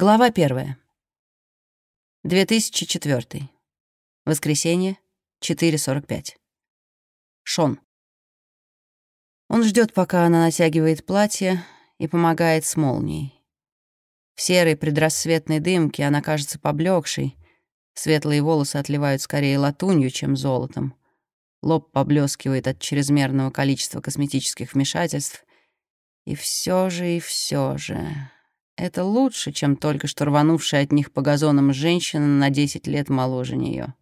Глава первая. 2004. Воскресенье, 4.45. Шон. Он ждет, пока она натягивает платье и помогает с молнией. В серой предрассветной дымке она кажется поблекшей, светлые волосы отливают скорее латунью, чем золотом. Лоб поблескивает от чрезмерного количества косметических вмешательств. И все же, и все же... Это лучше, чем только что рванувшая от них по газонам женщина на 10 лет моложе нее.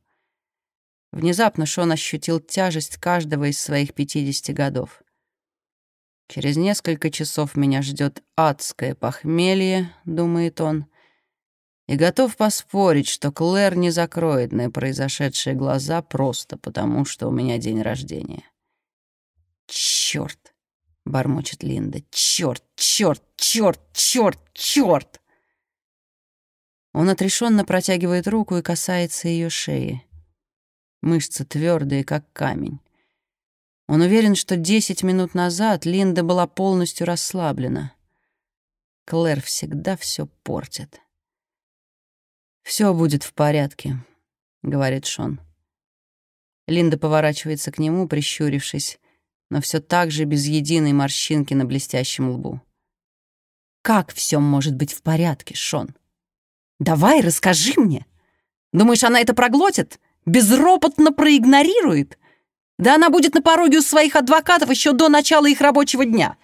Внезапно Шон ощутил тяжесть каждого из своих 50 годов. «Через несколько часов меня ждет адское похмелье», — думает он, и готов поспорить, что Клэр не закроет на произошедшие глаза просто потому, что у меня день рождения. Черт! — бормочет Линда. «Чёрт, чёрт, чёрт, чёрт, чёрт!» Он отрешенно протягивает руку и касается ее шеи. Мышцы твердые, как камень. Он уверен, что десять минут назад Линда была полностью расслаблена. Клэр всегда все портит. Все будет в порядке», — говорит Шон. Линда поворачивается к нему, прищурившись но все так же без единой морщинки на блестящем лбу. «Как все может быть в порядке, Шон? Давай, расскажи мне. Думаешь, она это проглотит? Безропотно проигнорирует? Да она будет на пороге у своих адвокатов еще до начала их рабочего дня.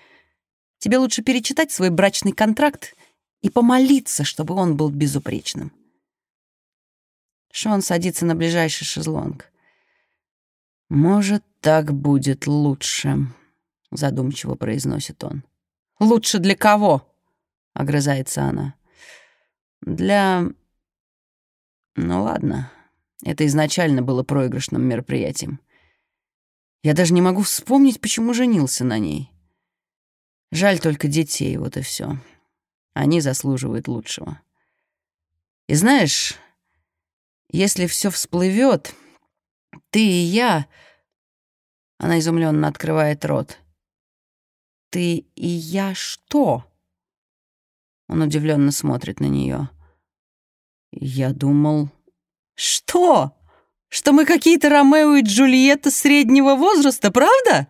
Тебе лучше перечитать свой брачный контракт и помолиться, чтобы он был безупречным». Шон садится на ближайший шезлонг. «Может, так будет лучше», — задумчиво произносит он. «Лучше для кого?» — огрызается она. «Для... Ну ладно, это изначально было проигрышным мероприятием. Я даже не могу вспомнить, почему женился на ней. Жаль только детей, вот и все. Они заслуживают лучшего. И знаешь, если все всплывет, ты и я...» Она изумленно открывает рот. «Ты и я что?» Он удивленно смотрит на нее. «Я думал...» «Что? Что мы какие-то Ромео и Джульетта среднего возраста, правда?»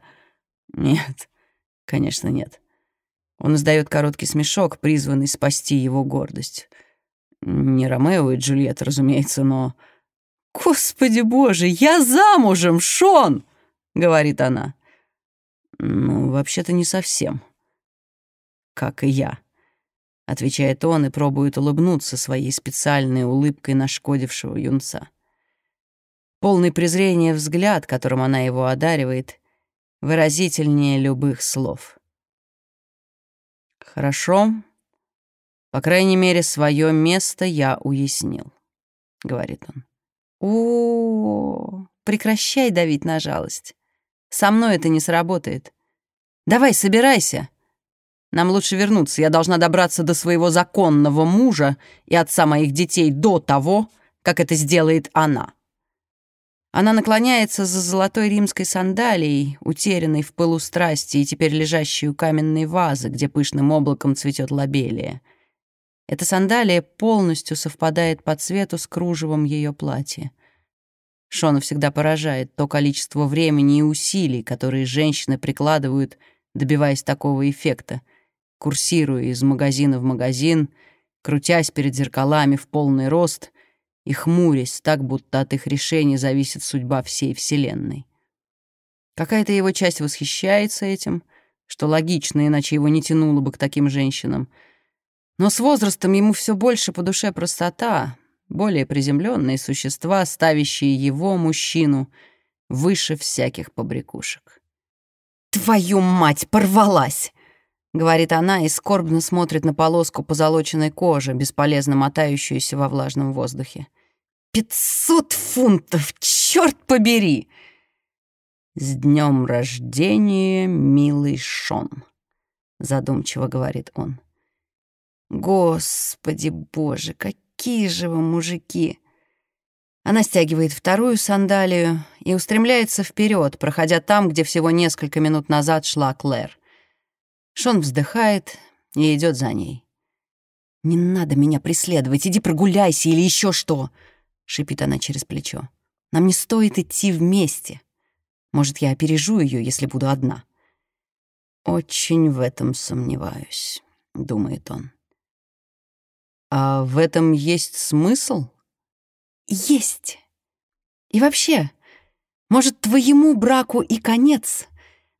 «Нет, конечно, нет». Он издает короткий смешок, призванный спасти его гордость. Не Ромео и Джульетта, разумеется, но... «Господи боже, я замужем, Шон!» — говорит она. «Ну, вообще-то не совсем. Как и я», — отвечает он и пробует улыбнуться своей специальной улыбкой нашкодившего юнца. Полный презрения взгляд, которым она его одаривает, выразительнее любых слов. «Хорошо. По крайней мере, свое место я уяснил», — говорит он. О, прекращай давить на жалость. Со мной это не сработает. Давай, собирайся. Нам лучше вернуться. Я должна добраться до своего законного мужа и отца моих детей до того, как это сделает она. Она наклоняется за золотой римской сандалией, утерянной в пылу страсти и теперь лежащей у каменной вазы, где пышным облаком цветет лобелия. Эта сандалия полностью совпадает по цвету с кружевом ее платья. Шона всегда поражает то количество времени и усилий, которые женщины прикладывают, добиваясь такого эффекта, курсируя из магазина в магазин, крутясь перед зеркалами в полный рост и хмурясь так, будто от их решений зависит судьба всей Вселенной. Какая-то его часть восхищается этим, что логично, иначе его не тянуло бы к таким женщинам — но с возрастом ему все больше по душе простота, более приземленные существа, ставящие его, мужчину, выше всяких побрякушек. «Твою мать, порвалась!» — говорит она и скорбно смотрит на полоску позолоченной кожи, бесполезно мотающуюся во влажном воздухе. «Пятьсот фунтов! Черт побери!» «С днем рождения, милый Шон!» — задумчиво говорит он. Господи боже, какие же вы мужики! Она стягивает вторую сандалию и устремляется вперед, проходя там, где всего несколько минут назад шла Клэр. Шон вздыхает и идет за ней. «Не надо меня преследовать, иди прогуляйся или еще что!» — шипит она через плечо. «Нам не стоит идти вместе. Может, я опережу ее, если буду одна». «Очень в этом сомневаюсь», — думает он. «А в этом есть смысл?» «Есть. И вообще, может, твоему браку и конец,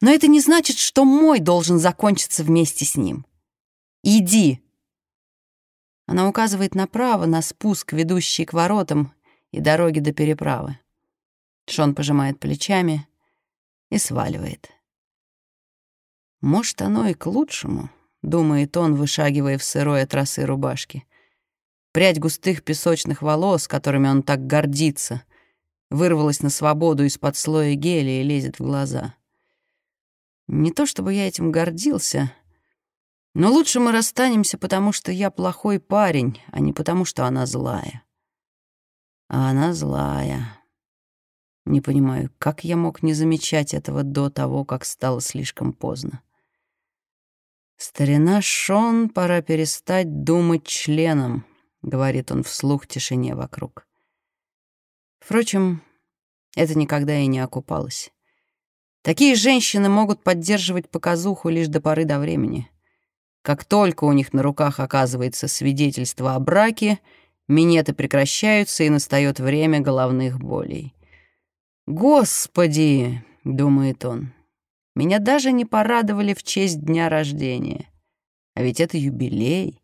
но это не значит, что мой должен закончиться вместе с ним. Иди!» Она указывает направо на спуск, ведущий к воротам и дороге до переправы. Шон пожимает плечами и сваливает. «Может, оно и к лучшему», — думает он, вышагивая в сырой от росы рубашки. Прядь густых песочных волос, которыми он так гордится, вырвалась на свободу из-под слоя геля и лезет в глаза. Не то чтобы я этим гордился, но лучше мы расстанемся, потому что я плохой парень, а не потому что она злая. А она злая. Не понимаю, как я мог не замечать этого до того, как стало слишком поздно. «Старина Шон, пора перестать думать членом», — говорит он вслух тишине вокруг. Впрочем, это никогда и не окупалось. Такие женщины могут поддерживать показуху лишь до поры до времени. Как только у них на руках оказывается свидетельство о браке, минеты прекращаются, и настает время головных болей. «Господи!» — думает он. «Меня даже не порадовали в честь дня рождения. А ведь это юбилей.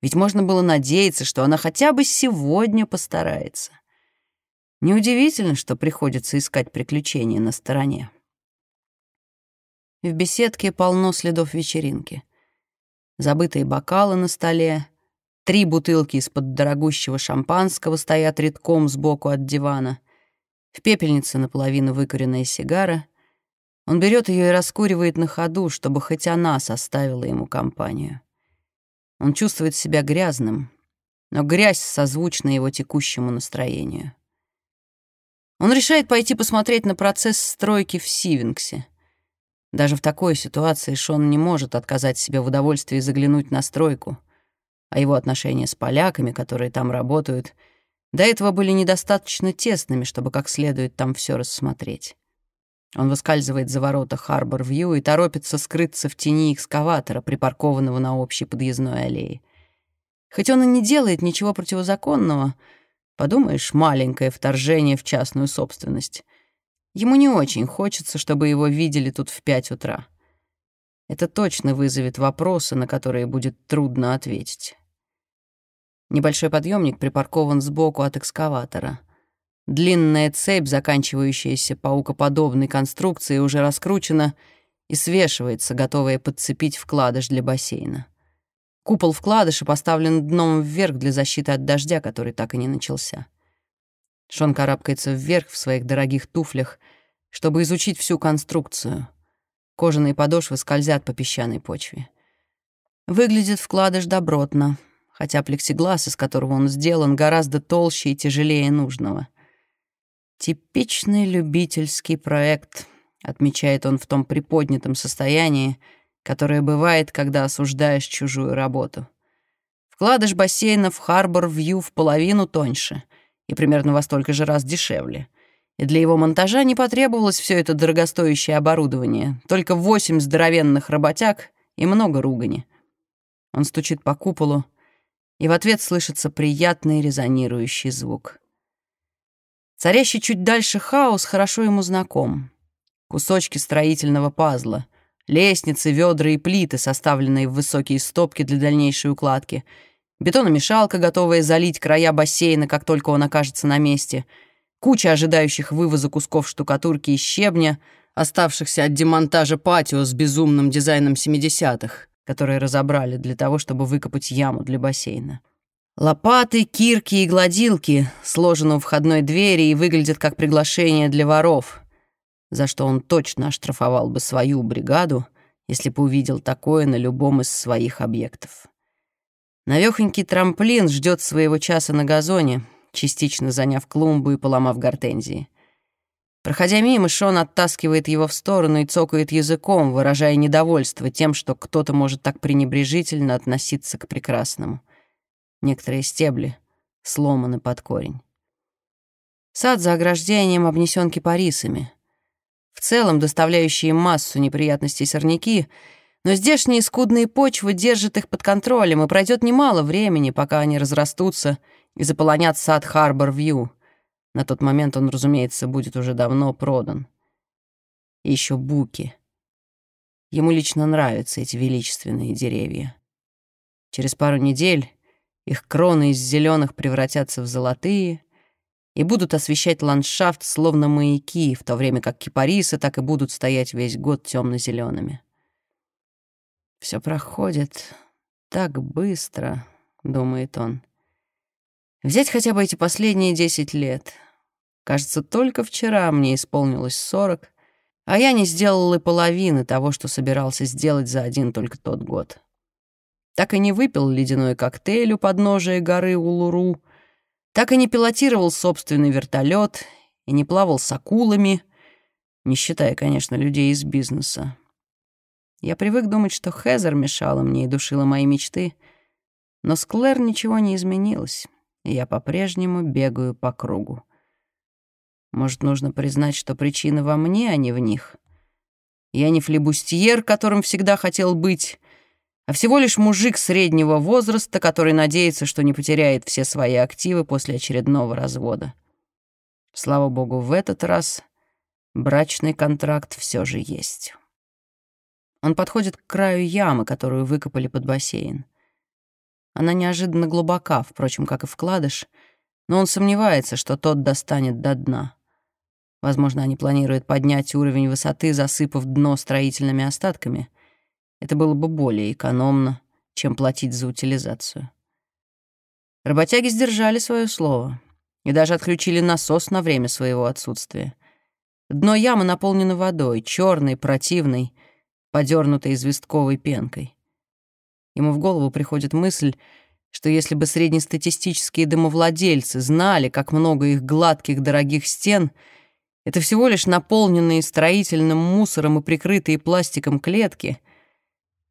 Ведь можно было надеяться, что она хотя бы сегодня постарается. Неудивительно, что приходится искать приключения на стороне». В беседке полно следов вечеринки забытые бокалы на столе, три бутылки из-под дорогущего шампанского стоят редком сбоку от дивана, в пепельнице наполовину выкуренная сигара. Он берет ее и раскуривает на ходу, чтобы хоть она составила ему компанию. Он чувствует себя грязным, но грязь созвучна его текущему настроению. Он решает пойти посмотреть на процесс стройки в Сивингсе — даже в такой ситуации Шон не может отказать себе в удовольствии заглянуть на стройку, а его отношения с поляками, которые там работают, до этого были недостаточно тесными, чтобы как следует там все рассмотреть. Он выскальзывает за ворота Харбор-Вью и торопится скрыться в тени экскаватора, припаркованного на общей подъездной аллее. Хоть он и не делает ничего противозаконного, подумаешь, маленькое вторжение в частную собственность — Ему не очень хочется, чтобы его видели тут в пять утра. Это точно вызовет вопросы, на которые будет трудно ответить. Небольшой подъемник припаркован сбоку от экскаватора. Длинная цепь, заканчивающаяся паукоподобной конструкцией, уже раскручена и свешивается, готовая подцепить вкладыш для бассейна. Купол вкладыша поставлен дном вверх для защиты от дождя, который так и не начался. Шон карабкается вверх в своих дорогих туфлях, чтобы изучить всю конструкцию. Кожаные подошвы скользят по песчаной почве. Выглядит вкладыш добротно, хотя плексиглаз, из которого он сделан, гораздо толще и тяжелее нужного. «Типичный любительский проект», — отмечает он в том приподнятом состоянии, которое бывает, когда осуждаешь чужую работу. Вкладыш бассейна в Харбор-Вью в половину тоньше — и примерно во столько же раз дешевле. И для его монтажа не потребовалось все это дорогостоящее оборудование, только восемь здоровенных работяг и много ругани. Он стучит по куполу, и в ответ слышится приятный резонирующий звук. Царящий чуть дальше хаос хорошо ему знаком. Кусочки строительного пазла, лестницы, ведра и плиты, составленные в высокие стопки для дальнейшей укладки — бетономешалка, готовая залить края бассейна, как только он окажется на месте, куча ожидающих вывоза кусков штукатурки и щебня, оставшихся от демонтажа патио с безумным дизайном 70-х, которые разобрали для того, чтобы выкопать яму для бассейна. Лопаты, кирки и гладилки сложены у входной двери и выглядят как приглашение для воров, за что он точно оштрафовал бы свою бригаду, если бы увидел такое на любом из своих объектов. Навехонький трамплин ждет своего часа на газоне, частично заняв клумбу и поломав гортензии. Проходя мимо, Шон оттаскивает его в сторону и цокает языком, выражая недовольство тем, что кто-то может так пренебрежительно относиться к прекрасному. Некоторые стебли сломаны под корень. Сад за ограждением обнесен кипарисами. В целом доставляющие массу неприятностей сорняки, но здешние скудные почвы держат их под контролем, и пройдет немало времени, пока они разрастутся и заполонят сад Харбор-Вью. На тот момент он, разумеется, будет уже давно продан. И еще буки. Ему лично нравятся эти величественные деревья. Через пару недель их кроны из зеленых превратятся в золотые и будут освещать ландшафт словно маяки, в то время как кипарисы так и будут стоять весь год темно-зелеными. Все проходит так быстро, думает он. Взять хотя бы эти последние десять лет. Кажется, только вчера мне исполнилось сорок, а я не сделал и половины того, что собирался сделать за один только тот год так и не выпил ледяной коктейль у подножия горы Улуру, так и не пилотировал собственный вертолет и не плавал с акулами, не считая, конечно, людей из бизнеса. Я привык думать, что Хезер мешала мне и душила мои мечты, но с Клэр ничего не изменилось, и я по-прежнему бегаю по кругу. Может, нужно признать, что причина во мне, а не в них. Я не флебустьер, которым всегда хотел быть, а всего лишь мужик среднего возраста, который надеется, что не потеряет все свои активы после очередного развода. Слава богу, в этот раз брачный контракт все же есть. Он подходит к краю ямы, которую выкопали под бассейн. Она неожиданно глубока, впрочем, как и вкладыш, но он сомневается, что тот достанет до дна. Возможно, они планируют поднять уровень высоты, засыпав дно строительными остатками — это было бы более экономно, чем платить за утилизацию. Работяги сдержали свое слово и даже отключили насос на время своего отсутствия. Дно ямы наполнено водой, черной, противной, подернутой известковой пенкой. Ему в голову приходит мысль, что если бы среднестатистические домовладельцы знали, как много их гладких дорогих стен, это всего лишь наполненные строительным мусором и прикрытые пластиком клетки —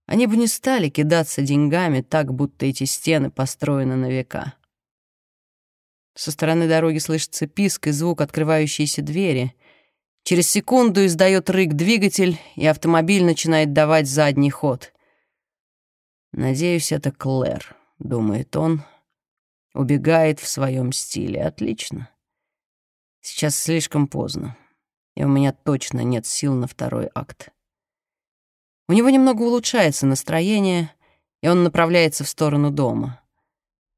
они бы не стали кидаться деньгами так, будто эти стены построены на века. Со стороны дороги слышится писк и звук открывающейся двери. Через секунду издает рык двигатель, и автомобиль начинает давать задний ход. «Надеюсь, это Клэр», — думает он. Убегает в своем стиле. Отлично. Сейчас слишком поздно, и у меня точно нет сил на второй акт. У него немного улучшается настроение, и он направляется в сторону дома.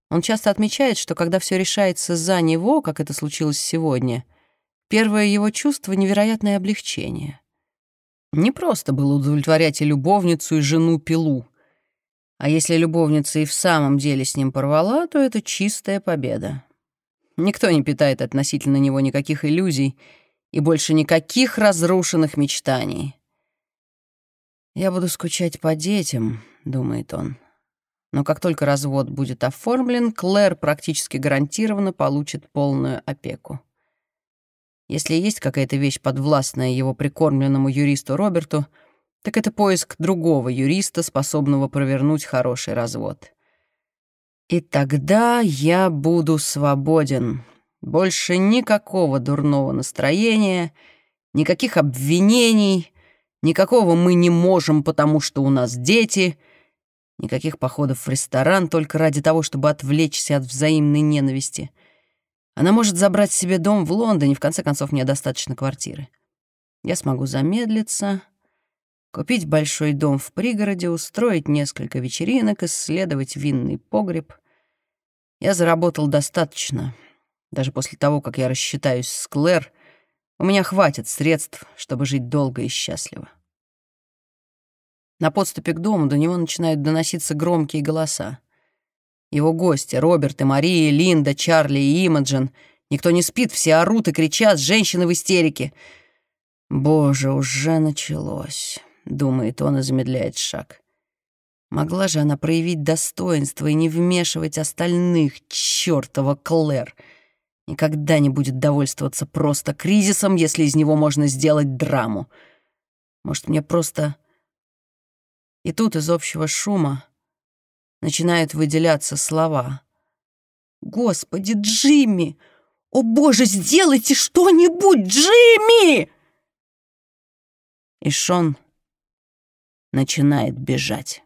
Он часто отмечает, что когда все решается за него, как это случилось сегодня, первое его чувство — невероятное облегчение. Не просто было удовлетворять и любовницу, и жену Пилу. А если любовница и в самом деле с ним порвала, то это чистая победа. Никто не питает относительно него никаких иллюзий и больше никаких разрушенных мечтаний. «Я буду скучать по детям», — думает он. Но как только развод будет оформлен, Клэр практически гарантированно получит полную опеку. Если есть какая-то вещь подвластная его прикормленному юристу Роберту, так это поиск другого юриста, способного провернуть хороший развод. И тогда я буду свободен. Больше никакого дурного настроения, никаких обвинений — Никакого мы не можем, потому что у нас дети. Никаких походов в ресторан только ради того, чтобы отвлечься от взаимной ненависти. Она может забрать себе дом в Лондоне, в конце концов, мне достаточно квартиры. Я смогу замедлиться, купить большой дом в пригороде, устроить несколько вечеринок, исследовать винный погреб. Я заработал достаточно. Даже после того, как я рассчитаюсь с Клэр, у меня хватит средств, чтобы жить долго и счастливо. На подступе к дому до него начинают доноситься громкие голоса. Его гости — Роберт и Мария, Линда, Чарли и Имаджин. Никто не спит, все орут и кричат, женщины в истерике. «Боже, уже началось», — думает он и замедляет шаг. Могла же она проявить достоинство и не вмешивать остальных, чёртова Клэр — никогда не будет довольствоваться просто кризисом, если из него можно сделать драму. Может, мне просто... И тут из общего шума начинают выделяться слова. Господи, Джимми! О, Боже, сделайте что-нибудь, Джимми!» И Шон начинает бежать.